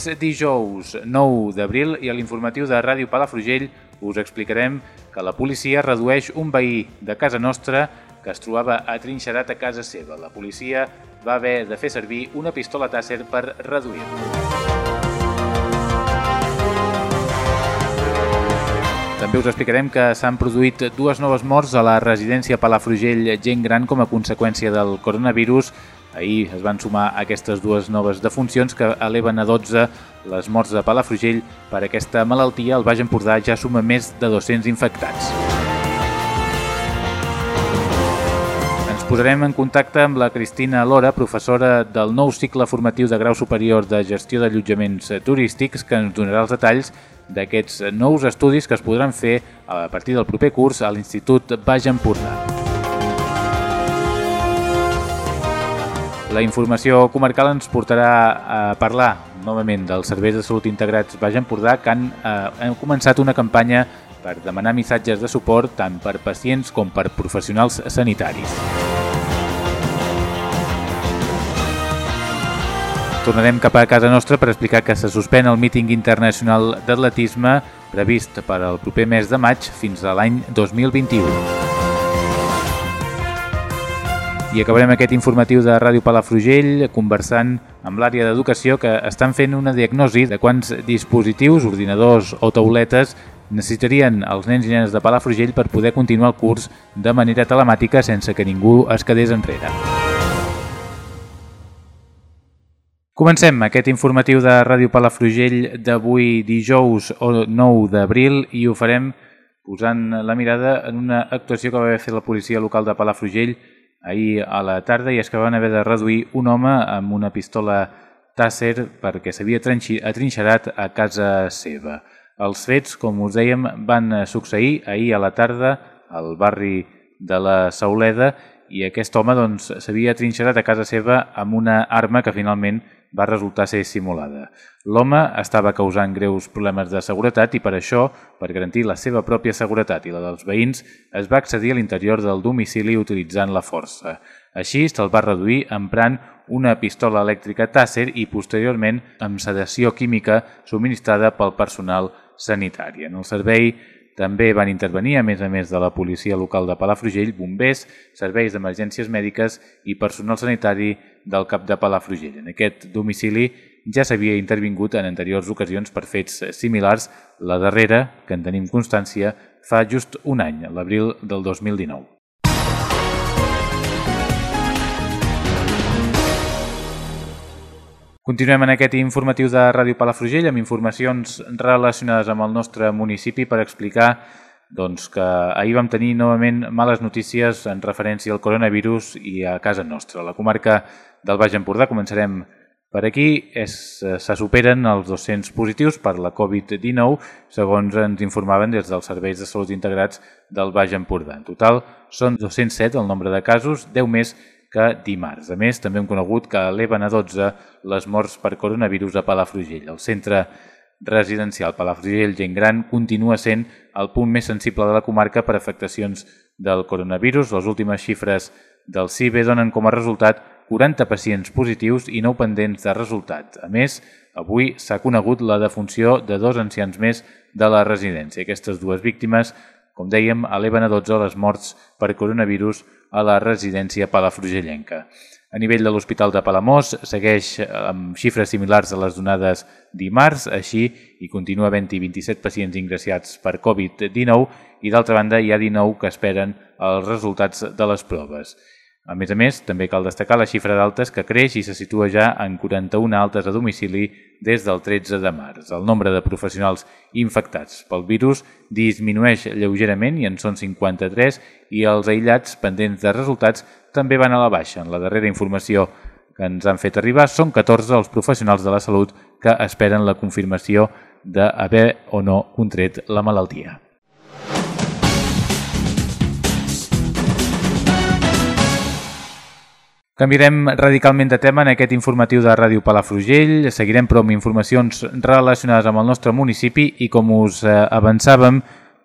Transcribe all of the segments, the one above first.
És dijous 9 d'abril i a l'informatiu de Ràdio Palafrugell us explicarem que la policia redueix un veí de casa nostra que es trobava atrinxerat a casa seva. La policia va haver de fer servir una pistola tàsser per reduir-lo. També us explicarem que s'han produït dues noves morts a la residència Palafrugell Gent Gran com a conseqüència del coronavirus. Ahir es van sumar aquestes dues noves defuncions que eleven a 12 les morts de Palafrugell per aquesta malaltia. El Baix Empordà ja suma més de 200 infectats. Ens posarem en contacte amb la Cristina Lora, professora del nou cicle formatiu de grau superior de gestió d'allotjaments turístics, que ens donarà els detalls d'aquests nous estudis que es podran fer a partir del proper curs a l'Institut Baix Empordà. La informació comarcal ens portarà a parlar novament dels serveis de salut integrats Baix Empordà que han, eh, han començat una campanya per demanar missatges de suport tant per pacients com per professionals sanitaris. Tornarem cap a casa nostra per explicar que se suspèn el míting internacional d'atletisme previst per al proper mes de maig fins a l'any 2021. I acabarem aquest informatiu de Ràdio Palafrugell conversant amb l'àrea d'educació que estan fent una diagnosi de quants dispositius, ordinadors o tauletes necessitarien els nens i nenes de Palafrugell per poder continuar el curs de manera telemàtica sense que ningú es quedés enrere. Comencem aquest informatiu de Ràdio Palafrugell d'avui dijous 9 d'abril i ho farem posant la mirada en una actuació que va fet la policia local de Palafrugell ahir a la tarda i és que van haver de reduir un home amb una pistola tàsser perquè s'havia atrinxerat a casa seva. Els fets, com us dèiem, van succeir ahir a la tarda al barri de la Sauleda i aquest home s'havia doncs, atrinxerat a casa seva amb una arma que finalment va resultar ser simulada. L'home estava causant greus problemes de seguretat i per això, per garantir la seva pròpia seguretat i la dels veïns, es va accedir a l'interior del domicili utilitzant la força. Així se'l va reduir emprant una pistola elèctrica tàsser i posteriorment amb sedació química subministrada pel personal sanitari. En el servei també van intervenir, a més a més de la policia local de Palafrugell, bombers, serveis d'emergències mèdiques i personal sanitari del cap de Palafrugell. En aquest domicili ja s'havia intervingut en anteriors ocasions per fets similars, la darrera, que en tenim constància, fa just un any, l'abril del 2019. Continuem en aquest informatiu de Ràdio Palafrugell amb informacions relacionades amb el nostre municipi per explicar doncs, que ahir vam tenir novament males notícies en referència al coronavirus i a casa nostra. A la comarca del Baix Empordà començarem per aquí. És, se superen els 200 positius per la Covid-19, segons ens informaven des dels serveis de salut integrats del Baix Empordà. En total són 207 el nombre de casos, 10 més que dimarts. A més, també hem conegut que eleven a 12 les morts per coronavirus a Palafrugell. El centre residencial Palafrugell Gent Gran continua sent el punt més sensible de la comarca per afectacions del coronavirus. Les últimes xifres del CIBE donen com a resultat 40 pacients positius i 9 pendents de resultat. A més, avui s'ha conegut la defunció de dos ancians més de la residència. Aquestes dues víctimes, com dèiem, eleven a 12 les morts per coronavirus a la residència palafrugellenca. A nivell de l'Hospital de Palamós segueix amb xifres similars a les donades dimarts, així i continua havent-hi 27 pacients ingressats per Covid-19 i d'altra banda hi ha 19 que esperen els resultats de les proves. A més a més, també cal destacar la xifra d'altes que creix i se situa ja en 41 altes a domicili des del 13 de març. El nombre de professionals infectats pel virus disminueix lleugerament i en són 53 i els aïllats pendents de resultats també van a la baixa. En la darrera informació que ens han fet arribar són 14 els professionals de la salut que esperen la confirmació d'haver o no contret la malaltia. Canviarem radicalment de tema en aquest informatiu de Ràdio Palafrugell. Seguirem però amb informacions relacionades amb el nostre municipi i com us eh, avançàvem,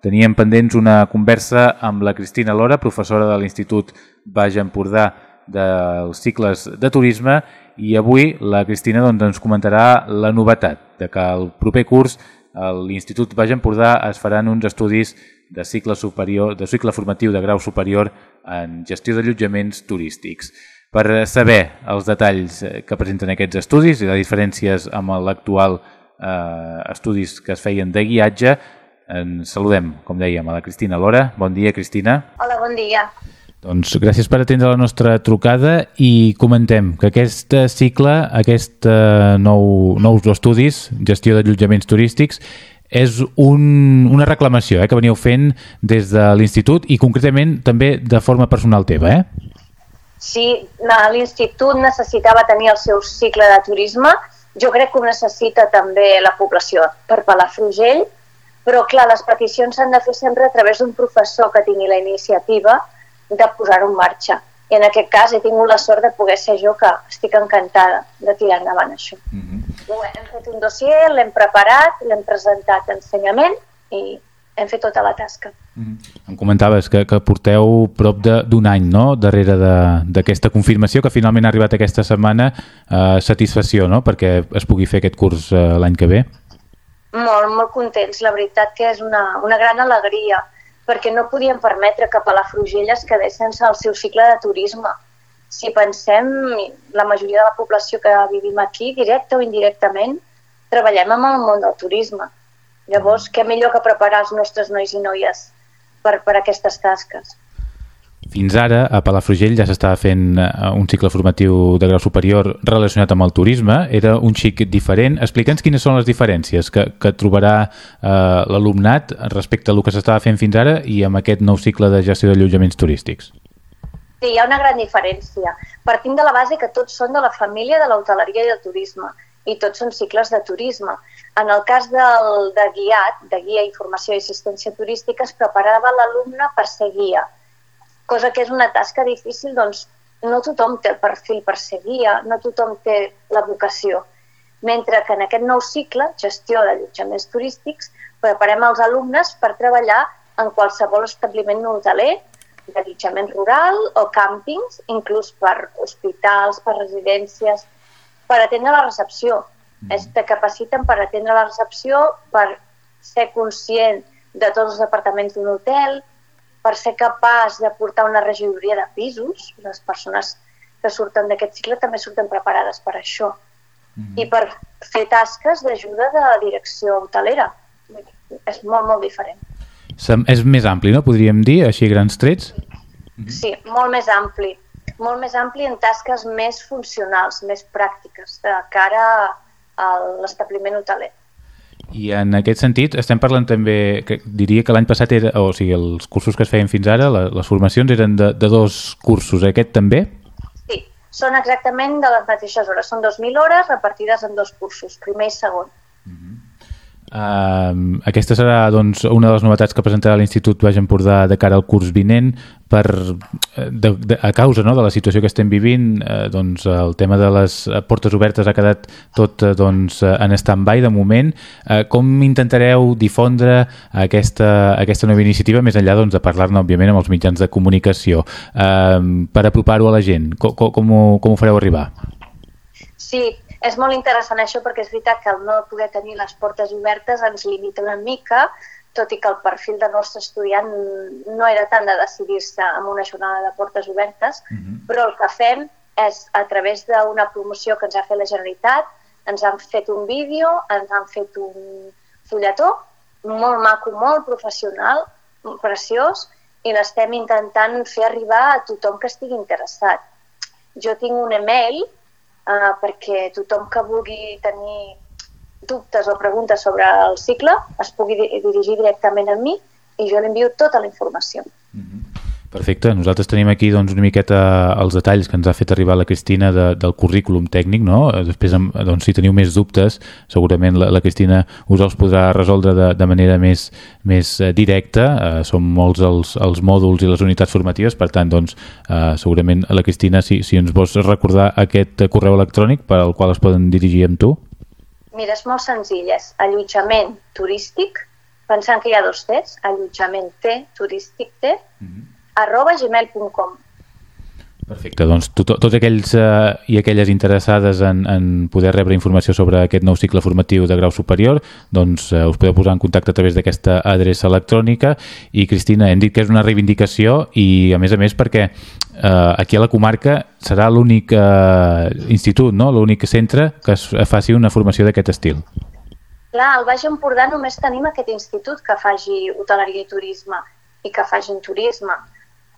teníem pendents una conversa amb la Cristina Lora, professora de l'Institut Baix Empordà dels cicles de turisme i avui la Cristina doncs, ens comentarà la novetat de que el proper curs a l'Institut Baix Empordà es faran uns estudis de cicle superior, de cicle formatiu de grau superior en gestió d'allotjaments turístics. Per saber els detalls eh, que presenten aquests estudis i les diferències amb l'actual eh, estudis que es feien de guiatge, ens saludem, com dèiem, a la Cristina Lora. Bon dia, Cristina. Hola, bon dia. Doncs gràcies per atendre la nostra trucada i comentem que aquest cicle, aquest eh, nou, nous estudis, gestió d'allotjaments turístics, és un, una reclamació eh, que veníeu fent des de l'Institut i concretament també de forma personal teva, eh? Si l'institut necessitava tenir el seu cicle de turisme, jo crec que ho necessita també la població per Palafrugell, però clar, les peticions s'han de fer sempre a través d'un professor que tingui la iniciativa de posar-ho en marxa. I en aquest cas he tingut la sort de poder ser jo que estic encantada de tirar endavant això. Mm -hmm. Hem fet un dossier, l'hem preparat, l'hem presentat a ensenyament i hem fet tota la tasca. Mm -hmm. Em comentaves que, que porteu prop d'un any no? darrere d'aquesta confirmació que finalment ha arribat aquesta setmana. Eh, satisfacció no? perquè es pugui fer aquest curs eh, l'any que ve? Molt, molt contents. La veritat que és una, una gran alegria perquè no podíem permetre que Palafrugell es quedés sense el seu cicle de turisme. Si pensem, la majoria de la població que vivim aquí, directe o indirectament, treballem amb el món del turisme Llavors, què millor que preparar els nostres nois i noies per, per aquestes tasques. Fins ara, a Palafrugell ja s'estava fent eh, un cicle formatiu de grau superior relacionat amb el turisme. Era un xic diferent. Explica'ns quines són les diferències que, que trobarà eh, l'alumnat respecte a el que s'estava fent fins ara i amb aquest nou cicle de gestió d'allotjaments turístics. Sí, hi ha una gran diferència. Partim de la base que tots són de la família de l'hoteleria i del turisme i tots són cicles de turisme. En el cas del, de guiat, de guia, informació i assistència turística, es preparava l'alumne per ser guia, cosa que és una tasca difícil, doncs no tothom té el perfil per ser guia, no tothom té la vocació. Mentre que en aquest nou cicle, gestió d'allotjaments turístics, preparem els alumnes per treballar en qualsevol establiment hoteler, d'allotjament rural o càmpings, inclús per hospitals, per residències, per atendre la recepció, es te capaciten per atendre la recepció, per ser conscient de tots els departaments d'un hotel, per ser capaç de portar una regidoria de pisos. Les persones que surten d'aquest cicle també surten preparades per això. Mm -hmm. I per fer tasques d'ajuda de la direcció hotelera. És molt, molt diferent. És més ampli, no? Podríem dir, així grans trets? Sí, molt més ampli. Molt més ampli en tasques més funcionals, més pràctiques, de cara a l'establiment hoteler. I en aquest sentit estem parlant també, que diria que l'any passat era, o sigui, els cursos que es feien fins ara, les formacions eren de, de dos cursos, aquest també? Sí, són exactament de les mateixes hores, són 2.000 hores repartides en dos cursos, primer i segon. Uh, aquesta serà doncs, una de les novetats que presentarà l'Institut Baix Empordà de cara al curs vinent per, eh, de, de, a causa no, de la situació que estem vivint uh, doncs, el tema de les portes obertes ha quedat tot uh, doncs, en stand-by de moment uh, com intentareu difondre aquesta, aquesta nova iniciativa més enllà doncs, de parlar-ne òbviament amb els mitjans de comunicació uh, per apropar-ho a la gent com, com, ho, com ho fareu arribar? Sí, és molt interessant això perquè és veritat que el no poder tenir les portes obertes ens limita una mica, tot i que el perfil del nostre estudiant no era tant de decidir-se en una jornada de portes obertes, uh mhm. -huh. però el que fem és a través d'una promoció que ens ha fet la Generalitat, ens han fet un vídeo, ens han fet un fulletó molt maco, molt professional, preciós, i l'estem intentant fer arribar a tothom que estigui interessat. Jo tinc un email eh, perquè tothom que vulgui tenir dubtes o preguntes sobre el cicle es pugui dirigir directament a mi i jo li envio tota la informació. Mm -hmm. Perfecte, nosaltres tenim aquí doncs, una miqueta els detalls que ens ha fet arribar la Cristina de, del currículum tècnic, no? Després, doncs, si teniu més dubtes, segurament la, la Cristina us els podrà resoldre de, de manera més, més eh, directa. Eh, són molts els, els mòduls i les unitats formatives, per tant, doncs, eh, segurament la Cristina, si, si ens vols recordar aquest correu electrònic per al qual es poden dirigir amb tu. Mira, és molt senzill, és allotjament turístic, pensant que hi ha dos T's, allotjament T, turístic T, mm -hmm arroba gmail.com. Perfecte, doncs tot, tots aquells eh, i aquelles interessades en, en poder rebre informació sobre aquest nou cicle formatiu de grau superior, doncs eh, us podeu posar en contacte a través d'aquesta adreça electrònica i Cristina, hem dit que és una reivindicació i a més a més perquè eh, aquí a la comarca serà l'únic eh, institut, no? l'únic centre que es faci una formació d'aquest estil. Clar, al Baix Empordà només tenim aquest institut que faci hoteleria i turisme i que facin turisme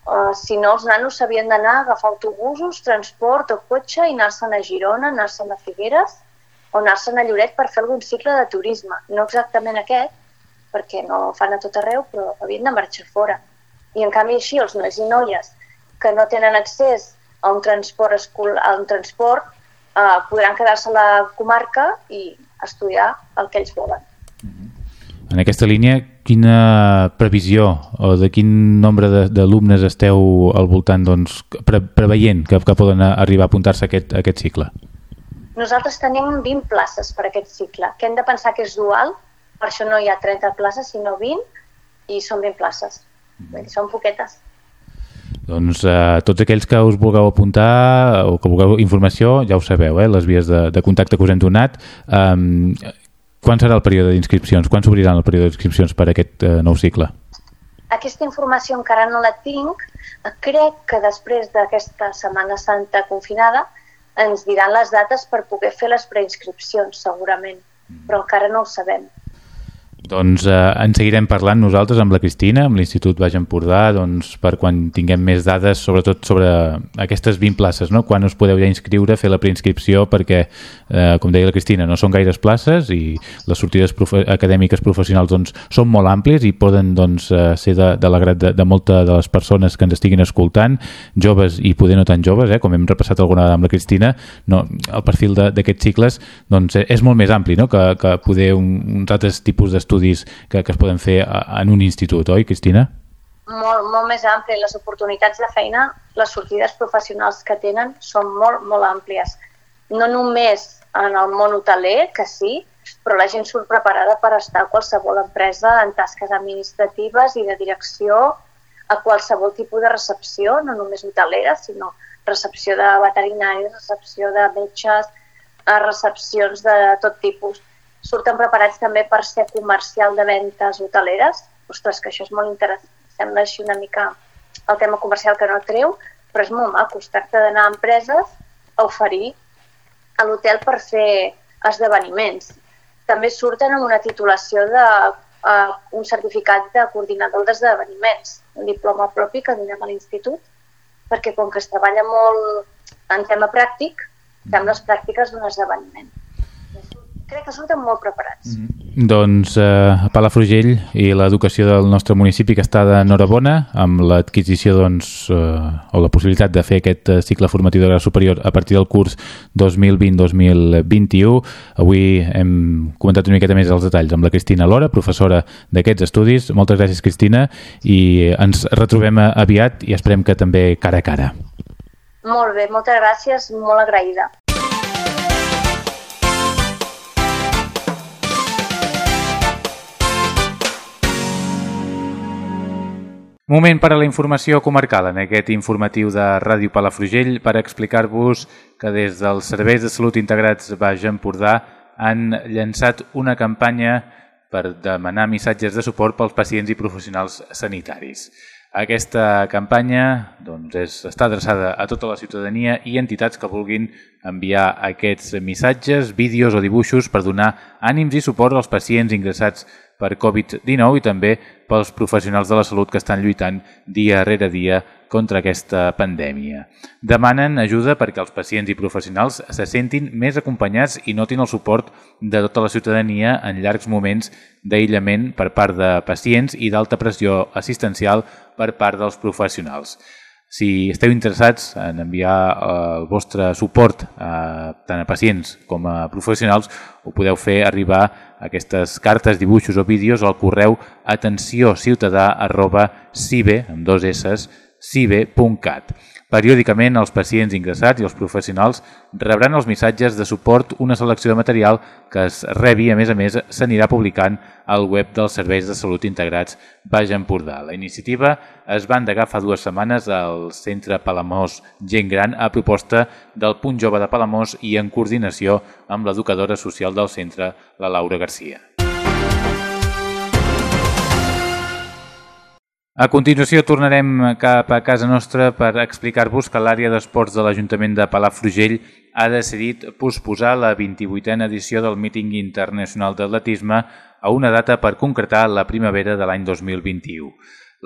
Uh, si no, els nanos s'havien d'anar a agafar autobusos, transport o cotxe i anar-se'n a Girona, anar-se'n a Figueres o anar-se'n a Lloret per fer algun cicle de turisme. No exactament aquest, perquè no fan a tot arreu, però havien de marxar fora. I en canvi així els nois i noies que no tenen accés a un transport, escolar, a un transport uh, podran quedar-se a la comarca i estudiar el que ells volen. En aquesta línia, quina previsió o de quin nombre d'alumnes esteu al voltant doncs, pre preveient que, que poden arribar a apuntar-se a, aquest, a aquest cicle? Nosaltres tenim 20 places per aquest cicle, que hem de pensar que és dual, per això no hi ha 30 places, sinó 20, i són 20 places. Mm. Són poquetes. Doncs eh, tots aquells que us vulgueu apuntar o que vulgueu informació, ja ho sabeu, eh, les vies de, de contacte que us hem donat. Um, quan serà el període d'inscripcions? Quan s'obriran el període d'inscripcions per a aquest eh, nou cicle? Aquesta informació encara no la tinc. Crec que després d'aquesta Setmana Santa confinada ens diran les dates per poder fer les preinscripcions, segurament, mm. però encara no ho sabem. Doncs eh, en seguirem parlant nosaltres amb la Cristina, amb l'Institut Baix Empordà, doncs, per quan tinguem més dades, sobretot sobre aquestes 20 places, no? quan us podeu ja inscriure, fer la preinscripció, perquè, eh, com deia la Cristina, no són gaires places i les sortides profe acadèmiques professionals doncs, són molt àmplies i poden doncs, eh, ser de, de l'agrat de, de molta de les persones que ens estiguin escoltant, joves i poder no tan joves, eh? com hem repassat alguna vegada amb la Cristina, no, el perfil d'aquests cicles doncs, és molt més ampli no? que, que poder un, uns altres tipus d'estudis estudis que, que es poden fer en un institut, oi, Cristina? Molt, molt més ampli. Les oportunitats de feina, les sortides professionals que tenen són molt, molt àmplies. No només en el món hoteler, que sí, però la gent surt preparada per estar a qualsevol empresa en tasques administratives i de direcció, a qualsevol tipus de recepció, no només hotelera, sinó recepció de veterinaris, recepció de metges, a recepcions de tot tipus surten preparats també per ser comercial de ventes hoteleres. Ostres, que això és molt interessant. Sembla així una mica el tema comercial que no treu, però és molt maco. Es tracta d'anar a empreses a oferir a l'hotel per fer esdeveniments. També surten amb una titulació de uh, un certificat de coordinador d'esdeveniments, un diploma propi que donem a l'institut, perquè com que es treballa molt en tema pràctic, fem les pràctiques d'un esdeveniment crec que surten molt preparats. Mm -hmm. Doncs eh, a Palafrugell i l'educació del nostre municipi que està d'enhorabona amb l'adquisició doncs, eh, o la possibilitat de fer aquest eh, cicle formatiu de grau superior a partir del curs 2020-2021. Avui hem comentat una miqueta més els detalls amb la Cristina Lora, professora d'aquests estudis. Moltes gràcies, Cristina, i ens retrobem aviat i esperem que també cara a cara. Molt bé, moltes gràcies, molt agraïda. Moment per a la informació comarcal en aquest informatiu de Ràdio Palafrugell per explicar-vos que des dels Serveis de Salut Integrats Baix Empordà han llançat una campanya per demanar missatges de suport pels pacients i professionals sanitaris. Aquesta campanya doncs, és, està adreçada a tota la ciutadania i entitats que vulguin enviar aquests missatges, vídeos o dibuixos per donar ànims i suport als pacients ingressats per Covid-19 i també pels professionals de la salut que estan lluitant dia rere dia contra aquesta pandèmia. Demanen ajuda perquè els pacients i professionals se sentin més acompanyats i notin el suport de tota la ciutadania en llargs moments d'aïllament per part de pacients i d'alta pressió assistencial per part dels professionals. Si esteu interessats en enviar eh, el vostre suport a, tant a pacients com a professionals, ho podeu fer arribar aquestes cartes, dibuixos o vídeos al correu atenció ciutadà arroba cibe, amb dos S, cibe.cat. Periòdicament, els pacients ingressats i els professionals rebran els missatges de suport una selecció de material que es rebi, a més a més, s'anirà publicant al web dels Serveis de Salut Integrats Baix Empordà. La iniciativa es va endegar fa dues setmanes al Centre Palamós Gent Gran a proposta del Punt Jove de Palamós i en coordinació amb l'educadora social del centre, la Laura Garcia. A continuació tornarem cap a casa nostra per explicar-vos que l'àrea d'esports de l'Ajuntament de Palafrugell ha decidit posposar la 28a edició del míting internacional d'atletisme a una data per concretar la primavera de l'any 2021.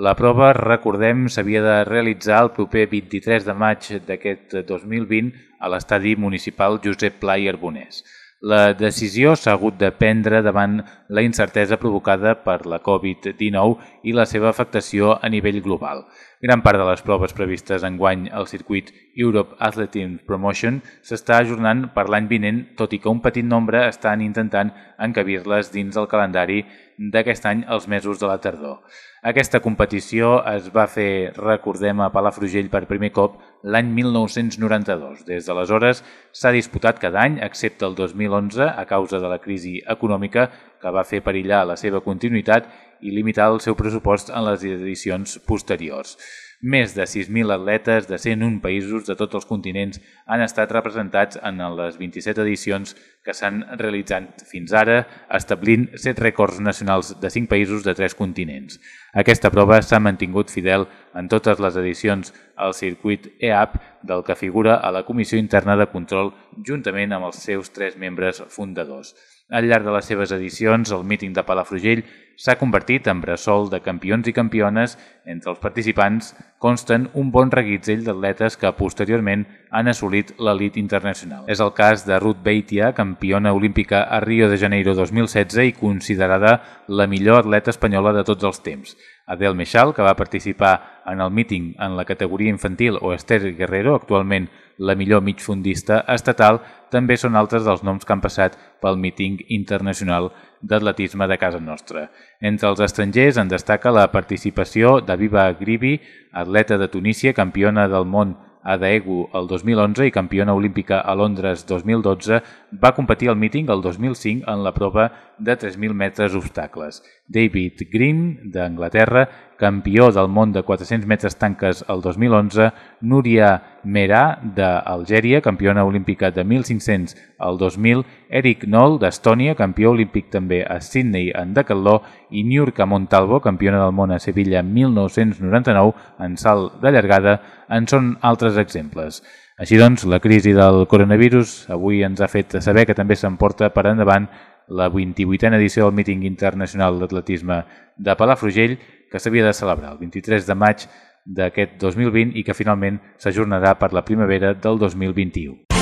La prova, recordem, s'havia de realitzar el proper 23 de maig d'aquest 2020 a l'estadi municipal Josep Pla i Arbonès. La decisió s'ha hagut de prendre davant la incertesa provocada per la Covid-19 i la seva afectació a nivell global. Gran part de les proves previstes en guany al circuit Europe Athletic Promotion s'està ajornant per l'any vinent, tot i que un petit nombre estan intentant encabir-les dins el calendari d'aquest any als mesos de la tardor. Aquesta competició es va fer, recordem, a Palafrugell per primer cop l'any 1992. Des d'aleshores s'ha disputat cada any, excepte el 2011, a causa de la crisi econòmica que va fer perillar la seva continuïtat i limitar el seu pressupost en les edicions posteriors. Més de 6.000 atletes de 101 països de tots els continents han estat representats en les 27 edicions que s'han realitzat fins ara, establint 7 rècords nacionals de 5 països de 3 continents. Aquesta prova s'ha mantingut fidel en totes les edicions al circuit EAP del que figura a la Comissió Interna de Control juntament amb els seus tres membres fundadors. Al llarg de les seves edicions, el míting de Palafrugell s'ha convertit en bressol de campions i campiones. Entre els participants consten un bon reguitzell d'atletes que posteriorment han assolit l'elit internacional. És el cas de Ruth Beitia, campiona olímpica a Rio de Janeiro 2016 i considerada la millor atleta espanyola de tots els temps. Adel Meixal, que va participar en el míting en la categoria infantil, o Esther Guerrero, actualment la millor migfundista estatal, també són altres dels noms que han passat pel míting internacional d'atletisme de casa nostra. Entre els estrangers en destaca la participació d'Aviva Gribi, atleta de Tunísia, campiona del món a Daegu el 2011 i campiona olímpica a Londres 2012, va competir al míting el 2005 en la prova de 3.000 metres obstacles. David Green, d'Anglaterra, campió del món de 400 metres tanques el 2011, Núria Merà, d'Algèria, campiona olímpica de 1.500 el 2000, Eric Noll, d'Estònia, campió olímpic també a Sydney en decatló, i Niurka Montalvo, campiona del món a Sevilla 1999 en salt de llargada, en són altres exemples. Així doncs, la crisi del coronavirus avui ens ha fet saber que també s'emporta per endavant la 28a edició del míting internacional d'atletisme de Palafrugell que s'havia de celebrar el 23 de maig d'aquest 2020 i que finalment s'ajornarà per la primavera del 2021.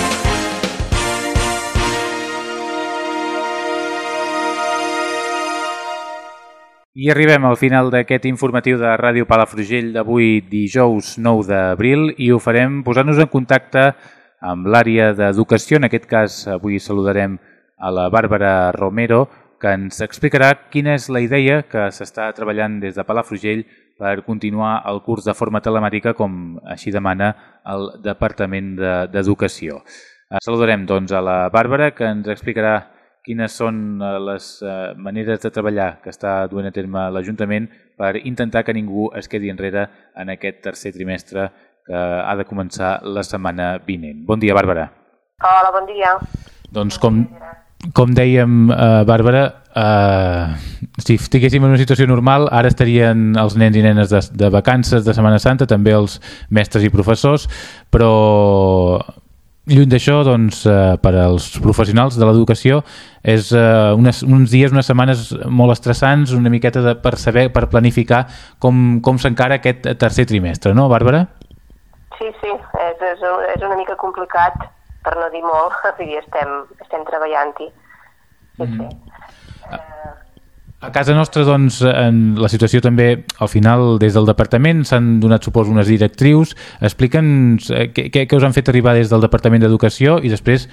I arribem al final d'aquest informatiu de Ràdio Palafrugell d'avui dijous 9 d'abril i ho farem posant-nos en contacte amb l'àrea d'educació. En aquest cas avui saludarem a la Bàrbara Romero, que ens explicarà quina és la idea que s'està treballant des de Palafrugell per continuar el curs de forma telemàtica com així demana el Departament d'Educació. De, Saludarem doncs a la Bàrbara que ens explicarà quines són eh, les eh, maneres de treballar que està duent a terme l'Ajuntament per intentar que ningú es quedi enrere en aquest tercer trimestre que ha de començar la setmana vinent. Bon dia, Bàrbara. Hola, bon dia. Doncs com, com dèiem, uh, Bàrbara, uh, si estiguéssim en una situació normal, ara estarien els nens i nenes de, de vacances de Setmana Santa, també els mestres i professors, però lluny d'això, doncs, eh, per als professionals de l'educació és eh, unes, uns dies, unes setmanes molt estressants, una miqueta de, per saber, per planificar com, com s'encara aquest tercer trimestre, no, Bàrbara? Sí, sí, és, és, és una mica complicat, per no dir molt, estem, estem treballant-hi. Sí, mm. sí. Uh, a casa nostra, doncs, en la situació també, al final, des del departament, s'han donat, suposo, unes directrius. Explica'ns eh, què, què us han fet arribar des del Departament d'Educació i després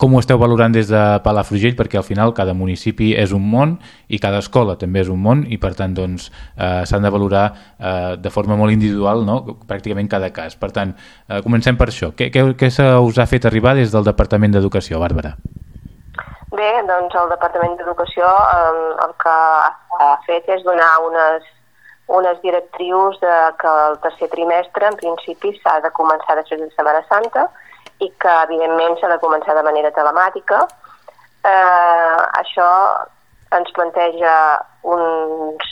com ho esteu valorant des de Palafrugell, perquè al final cada municipi és un món i cada escola també és un món i per tant doncs, eh, s'han de valorar eh, de forma molt individual no? pràcticament cada cas. Per tant, eh, comencem per això. Què, què, què se us ha fet arribar des del Departament d'Educació, Bàrbara? Bé, doncs el Departament d'Educació el, el que ha fet és donar unes, unes directrius de que el tercer trimestre en principi s'ha de començar després de Setmana Santa i que evidentment s'ha de començar de manera telemàtica. Eh, això ens planteja uns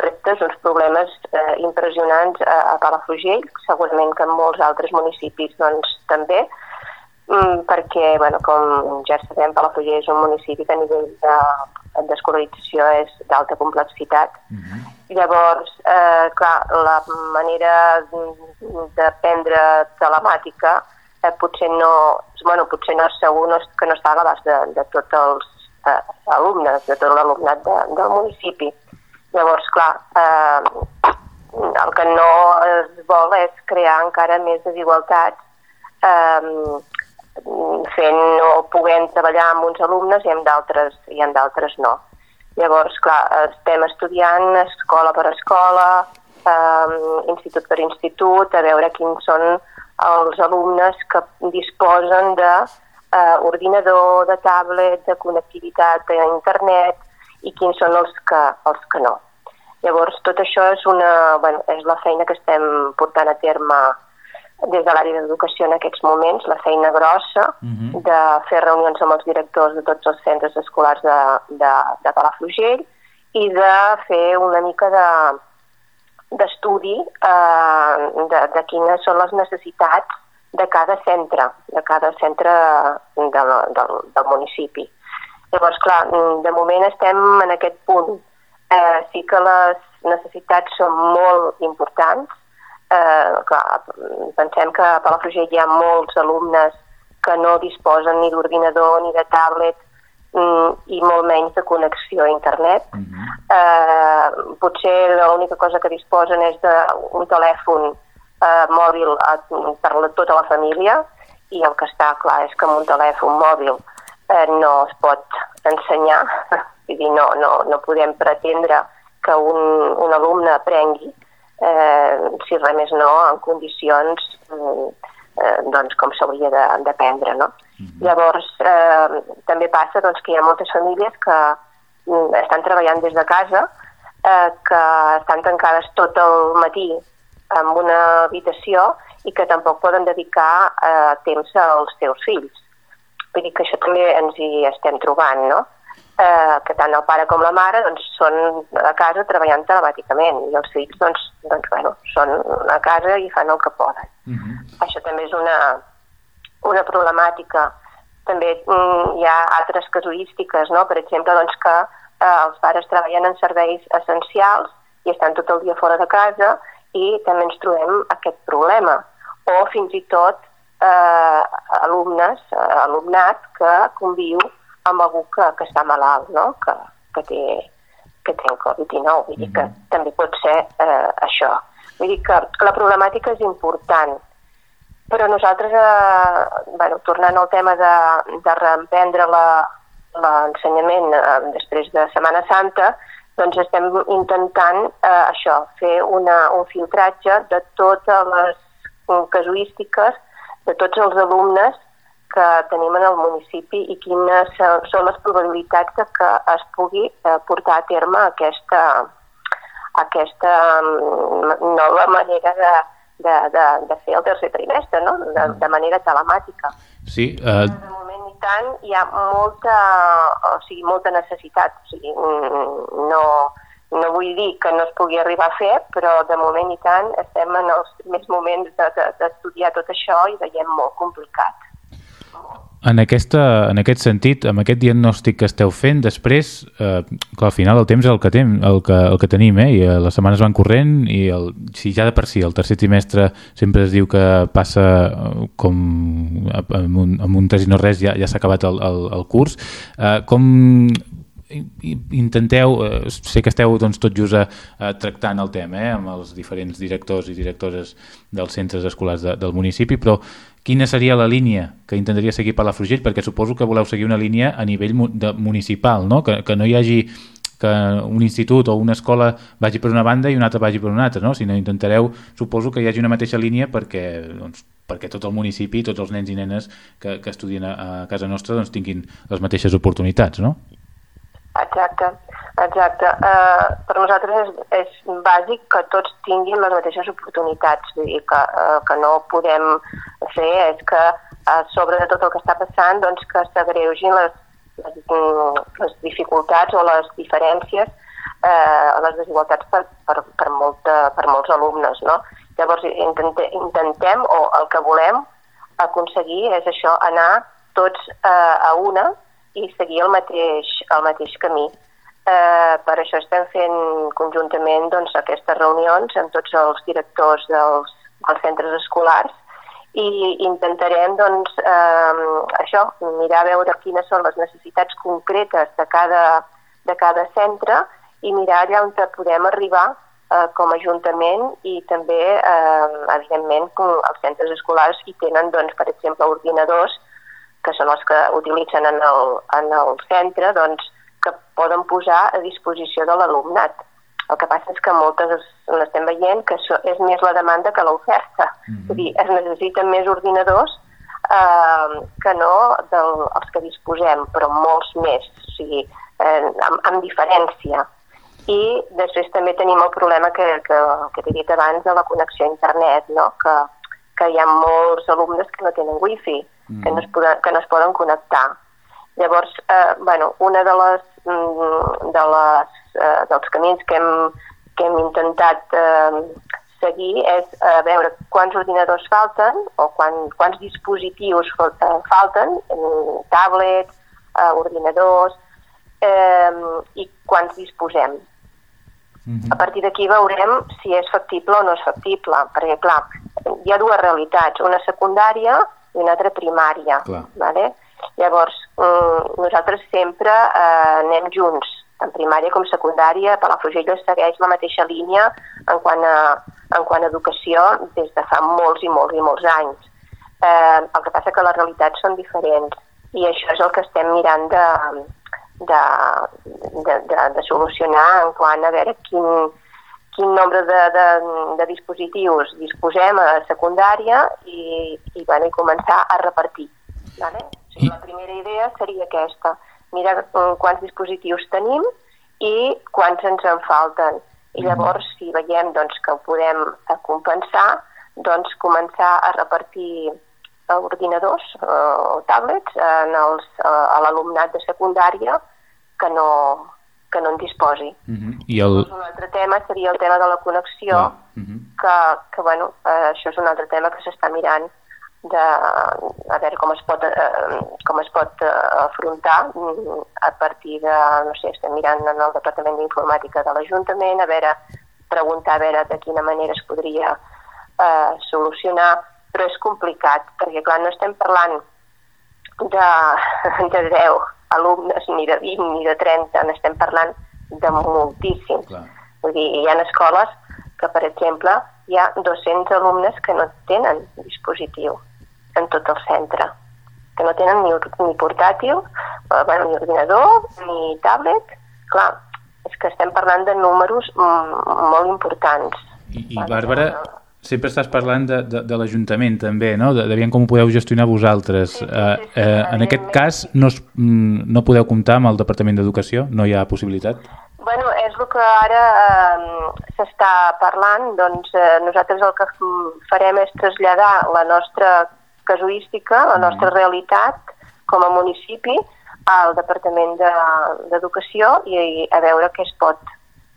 reptes, uns problemes eh, impressionants a, a Palafrugell, segurament que en molts altres municipis doncs, també, Mm, perquè, bueno, com ja sabem, Palafrugell és un municipi que a nivell de d'escolarització és d'alta complexitat. Mhm. -huh. Llavors, eh, clar, la manera d'aprendre telemàtica eh, potser no, bueno, potser no segur no, que no està a l'abast de, de tots els eh, alumnes, de tot l'alumnat de, del municipi. Llavors, clar, eh, el que no es vol és crear encara més desigualtats eh, fent o podent treballar amb uns alumnes i amb d'altres i amb d'altres no. Llavors, clar, estem estudiant escola per escola, eh, institut per institut, a veure quins són els alumnes que disposen de eh, ordinador, de tablet, de connectivitat a internet i quins són els que, els que no. Llavors, tot això és, una, bueno, és la feina que estem portant a terme des de l'àrea d'educació en aquests moments la feina grossa uh mhm. -huh. de fer reunions amb els directors de tots els centres escolars de, de, de Palafrugell i de fer una mica de d'estudi eh, de, de quines són les necessitats de cada centre, de cada centre del, del, del municipi. Llavors, clar, de moment estem en aquest punt. Eh, sí que les necessitats són molt importants, eh, clar, pensem que a Palafrugell hi ha molts alumnes que no disposen ni d'ordinador ni de tablet i molt menys de connexió a internet. Uh mhm. -huh. eh, potser l'única cosa que disposen és d'un telèfon eh, mòbil a, per la, tota la família i el que està clar és que amb un telèfon mòbil eh, no es pot ensenyar, vull dir, no, no, no podem pretendre que un, un alumne aprengui eh, si res més no, en condicions mm, eh, doncs, com s'hauria d'aprendre. No? Mm -hmm. Llavors, eh, també passa doncs, que hi ha moltes famílies que mm, estan treballant des de casa, eh, que estan tancades tot el matí en una habitació i que tampoc poden dedicar eh, temps als seus fills. Vull dir que això també ens hi estem trobant, no? eh, que tant el pare com la mare doncs, són a casa treballant telemàticament i els fills doncs, doncs, bueno, són a casa i fan el que poden. Uh mhm. -huh. Això també és una, una problemàtica. També mm, hi ha altres casuístiques, no? per exemple, doncs, que eh, els pares treballen en serveis essencials i estan tot el dia fora de casa i també ens trobem aquest problema. O fins i tot eh, alumnes, eh, alumnat que conviu amb algú que, que està malalt, no? que, que té que té Covid-19, vull dir que mm -hmm. també pot ser eh, això. Vull dir que la problemàtica és important, però nosaltres, eh, bueno, tornant al tema de, de reemprendre l'ensenyament eh, després de Setmana Santa, doncs estem intentant eh, això, fer una, un filtratge de totes les casuístiques de tots els alumnes que tenim en el municipi i quines són les probabilitats de que es pugui eh, portar a terme aquesta, aquesta mm, nova manera de, de, de, de fer el tercer trimestre, no? de, de manera telemàtica. Sí, uh... De moment i tant hi ha molta, o sigui, molta necessitat. O sigui, mm, no, no vull dir que no es pugui arribar a fer, però de moment i tant estem en els primers moments d'estudiar de, de, tot això i veiem molt complicat. En, aquesta, en aquest sentit, amb aquest diagnòstic que esteu fent, després, eh, que al final el temps és el que, tem, el que, el que tenim, eh, i eh, les setmanes van corrent, i el, si ja de per si el tercer trimestre sempre es diu que passa eh, com amb un, amb un tres i no res ja, ja s'ha acabat el, el, el curs, eh, com intenteu, eh, sé que esteu doncs, tot just a, a tractant el tema eh, amb els diferents directors i directores dels centres escolars de, del municipi, però quina seria la línia que intentaria seguir per la Frugell? Perquè suposo que voleu seguir una línia a nivell de, municipal, no? Que, que no hi hagi que un institut o una escola vagi per una banda i una altra vagi per una altra, no? sinó intentareu, suposo que hi hagi una mateixa línia perquè, doncs, perquè tot el municipi, tots els nens i nenes que, que estudien a, a casa nostra doncs, tinguin les mateixes oportunitats, no? Exacte, exacte. Uh, per nosaltres és, és bàsic que tots tinguin les mateixes oportunitats, vull dir que, uh, que no podem fer és que uh, sobre de tot el que està passant doncs que s'agreugin les, les, les dificultats o les diferències, uh, les desigualtats per, per, per, molta, per molts alumnes, no? Llavors intentem, intentem o el que volem aconseguir és això, anar tots uh, a una i seguir el mateix, el mateix camí. Eh, per això estem fent conjuntament doncs, aquestes reunions amb tots els directors dels, dels centres escolars i intentarem doncs, eh, això, mirar a veure quines són les necessitats concretes de cada, de cada centre i mirar allà on podem arribar eh, com a Ajuntament i també, eh, evidentment, els centres escolars hi tenen, doncs, per exemple, ordinadors que són els que utilitzen en el, en el centre, doncs, que poden posar a disposició de l'alumnat. El que passa és que moltes estem veient que és més la demanda que l'oferta. Mm -hmm. És dir, es necessiten més ordinadors eh, que no dels que disposem, però molts més, o sigui, eh, amb, amb diferència. I després també tenim el problema que, que, que t'he dit abans de la connexió a internet, no? que, que hi ha molts alumnes que no tenen wifi mm. Que, no es poden, que no es poden connectar. Llavors, eh, bueno, una de les, mm, de les, eh, dels camins que hem, que hem intentat eh, seguir és eh, veure quants ordinadors falten o quan, quants dispositius eh, falten, tablets, eh, ordinadors, eh, i quants disposem. Mm -hmm. A partir d'aquí veurem si és factible o no és factible, perquè, clar, hi ha dues realitats, una secundària i una altra primària. Clar. Vale? Llavors, mm, nosaltres sempre eh, anem junts, tant primària com secundària. Palafrugell segueix la mateixa línia en quant a, en quant a educació des de fa molts i molts i molts anys. Eh, el que passa que les realitats són diferents i això és el que estem mirant de, de, de, de, de solucionar en quant a veure quin, quin nombre de, de, de dispositius disposem a secundària i, i, bueno, i començar a repartir. Vale? O sigui, la primera idea seria aquesta, mirar mm, quants dispositius tenim i quants ens en falten. I llavors, si veiem doncs, que ho podem compensar, doncs començar a repartir ordinadors o tablets en els, a l'alumnat de secundària que no, que no en disposi. Uh mhm. -huh. I el... Un altre tema seria el tema de la connexió, uh -huh. que, que bueno, eh, això és un altre tema que s'està mirant de, a veure com es pot, eh, com es pot eh, afrontar mm, a partir de, no sé, estem mirant en el Departament d'Informàtica de l'Ajuntament, a veure, preguntar a veure de quina manera es podria eh, solucionar, però és complicat, perquè clar, no estem parlant de, de 10 alumnes ni de 20 ni de 30, n'estem parlant de moltíssims. Clar. Vull dir, hi ha escoles que, per exemple, hi ha 200 alumnes que no tenen dispositiu en tot el centre, que no tenen ni, ni portàtil, eh, bueno, ni ordinador, ni tablet. Clar, és que estem parlant de números molt importants. I, i Bàrbara, sempre estàs parlant de, de, de l'Ajuntament també, no? De, de com ho podeu gestionar vosaltres. Sí, sí, eh, sí, sí, eh, en aquest cas no, es, mm, no podeu comptar amb el Departament d'Educació? No hi ha possibilitat? Bueno, és el que ara eh, s'està parlant, doncs eh, nosaltres el que farem és traslladar la nostra casuística, la nostra mm. realitat com a municipi al Departament d'Educació de, i a veure què es pot,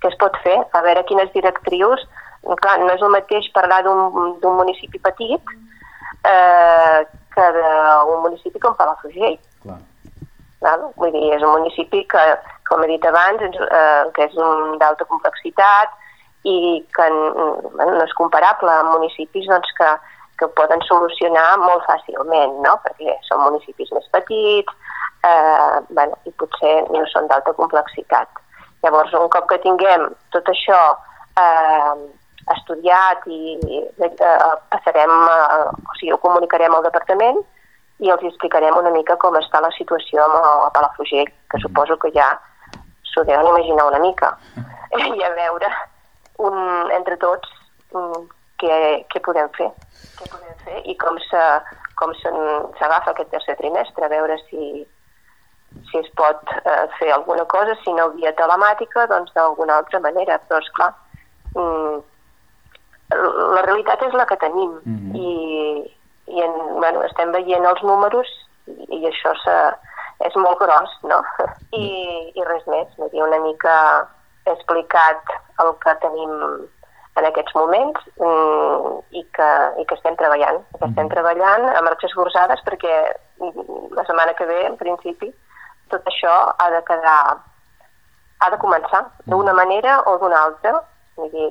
què es pot fer, a veure quines directrius clar, no és el mateix parlar d'un municipi petit eh, que d'un municipi com Palafrugell. Clar. Val? Vull dir, és un municipi que, com he dit abans, eh, que és d'alta complexitat i que bueno, no és comparable amb municipis doncs, que, que poden solucionar molt fàcilment, no? perquè són municipis més petits eh, bueno, i potser no són d'alta complexitat. Llavors, un cop que tinguem tot això eh, estudiat i eh, passarem, eh, o sigui, ho comunicarem al departament i els explicarem una mica com està la situació amb el, a Palafrugell, que mm. suposo que ja s'ho deuen imaginar una mica. I a veure, un, entre tots, un, què, què podem fer, què podem fer i com se, com s'agafa aquest tercer trimestre, a veure si, si es pot eh, fer alguna cosa, si no via telemàtica, doncs d'alguna altra manera, però és clar, mm, la realitat és la que tenim mm -hmm. i, i en, bueno, estem veient els números i, i això se, és molt gros, no? I, i res més, vull dir, una mica he explicat el que tenim en aquests moments mm, i, que, i que estem treballant. Que estem mm-hmm. treballant a marxes forçades perquè la setmana que ve, en principi, tot això ha de quedar, ha de començar d'una manera o d'una altra. Vull dir,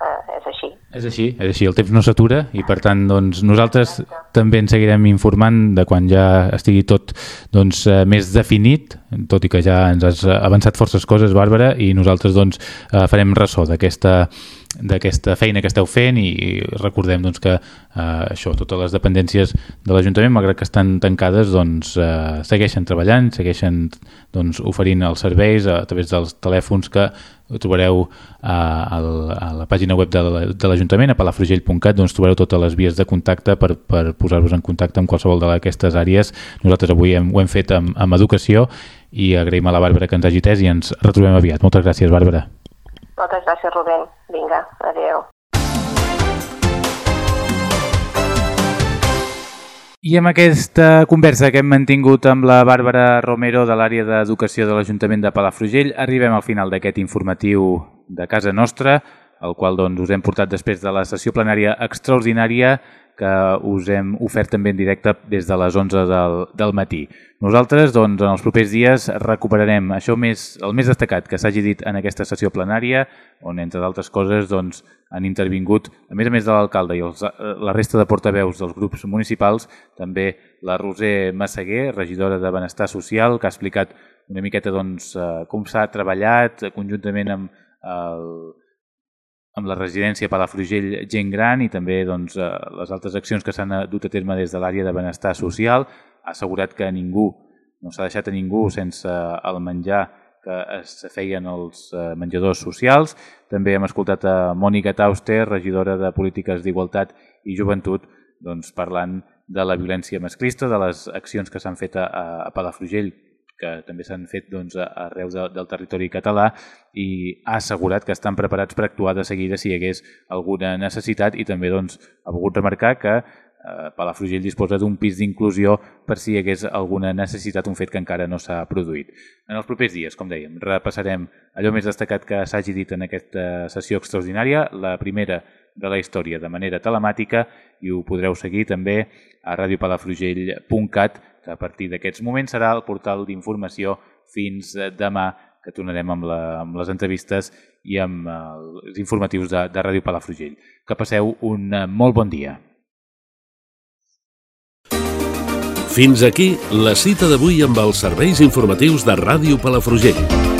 eh, és així. És així, és així, el temps no s'atura i per tant doncs, nosaltres Exacte. també ens seguirem informant de quan ja estigui tot doncs, eh, més definit, tot i que ja ens has avançat forces coses, Bàrbara, i nosaltres doncs, eh, farem ressò d'aquesta d'aquesta feina que esteu fent i recordem doncs, que eh, això, totes les dependències de l'Ajuntament, malgrat que estan tancades, doncs, eh, segueixen treballant, segueixen doncs, oferint els serveis a, través dels telèfons que trobareu a, a, a la pàgina web de l'Ajuntament, a palafrugell.cat, doncs trobareu totes les vies de contacte per, per posar-vos en contacte amb qualsevol d'aquestes àrees. Nosaltres avui hem, ho hem fet amb, amb educació i agraïm a la Bàrbara que ens hagi i ens retrobem aviat. Moltes gràcies, Bàrbara. Moltes gràcies, Rubén. Vinga, adeu. I amb aquesta conversa que hem mantingut amb la Bàrbara Romero de l'àrea d'Educació de l'Ajuntament de Palafrugell, arribem al final d'aquest informatiu de casa nostra, el qual doncs, us hem portat després de la sessió plenària extraordinària que us hem ofert també en directe des de les 11 del, del matí. Nosaltres, doncs, en els propers dies recuperarem això més, el més destacat que s'hagi dit en aquesta sessió plenària, on, entre d'altres coses, doncs, han intervingut, a més a més de l'alcalde i els, la resta de portaveus dels grups municipals, també la Roser Massaguer, regidora de Benestar Social, que ha explicat una miqueta doncs, eh, com s'ha treballat conjuntament amb el, amb la residència Palafrugell Gent Gran i també doncs, eh, les altres accions que s'han dut a terme des de l'àrea de benestar social. Ha assegurat que ningú, no s'ha deixat a ningú sense el menjar que es feien els eh, menjadors socials. També hem escoltat a Mònica Tauster, regidora de Polítiques d'Igualtat i Joventut, doncs, parlant de la violència masclista, de les accions que s'han fet a, a Palafrugell que també s'han fet doncs, arreu de, del territori català i ha assegurat que estan preparats per actuar de seguida si hi hagués alguna necessitat i també doncs, ha volgut remarcar que eh, Palafrugell disposa d'un pis d'inclusió per si hi hagués alguna necessitat, un fet que encara no s'ha produït. En els propers dies, com dèiem, repassarem allò més destacat que s'hagi dit en aquesta sessió extraordinària, la primera de la història de manera telemàtica i ho podreu seguir també a radiopalafrugell.cat que a partir d'aquests moments serà el portal d'informació fins demà, que tornarem amb, la, amb les entrevistes i amb eh, els informatius de, de Ràdio Palafrugell. Que passeu un eh, molt bon dia. Fins aquí la cita d'avui amb els serveis informatius de Ràdio Palafrugell.